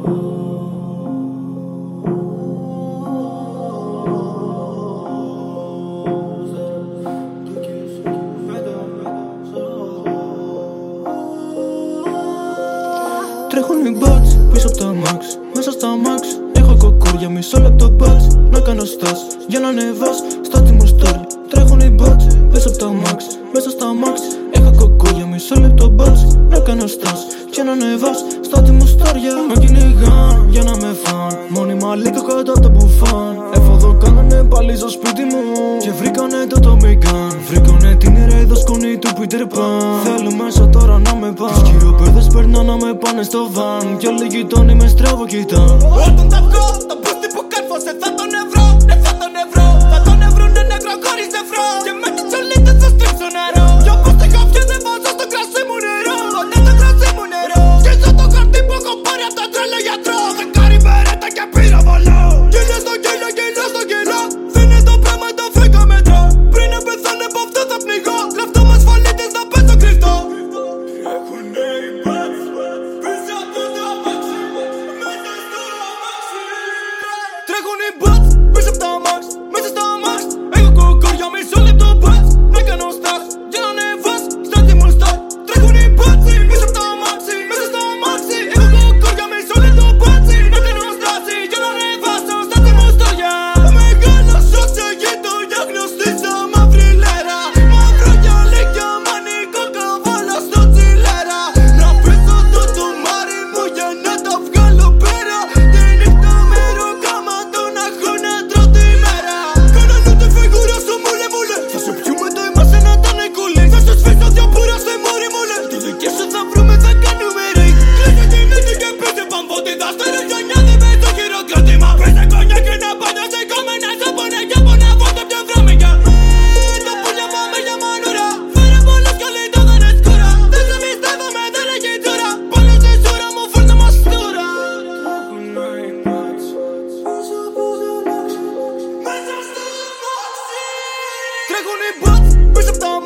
Τρέχουν οι μπατς πίσω από τα max Μέσα στα max. Έχω κοκούρια μισό λεπτό μπατς Να κάνω στάς για να ανεβάς στα μου story Τρέχουν οι μπατς πίσω από τα max Μέσα στα max. Έχω κοκούρια μισό λεπτό μπατς Να κάνω στάς και να ανεβάς στα μου story Με κυνηγάν για να με φαν Μόνιμα λίγο κάτω από τα μπουφάν. Εφόδο κάνανε πάλι στο σπίτι μου. Και βρήκανε το το Gun. Βρήκανε την ερέδο σκόνη του Peter Pan. Θέλουν μέσα τώρα να με πάνε. Τους κυριοπαίδες περνά να με πάνε στο βαν Κι όλοι γειτόνι με στραβο κοιτάν Όταν τα βγω, το μπούστι που κάρφωσε θα τον ευρώ on that book. nigga on their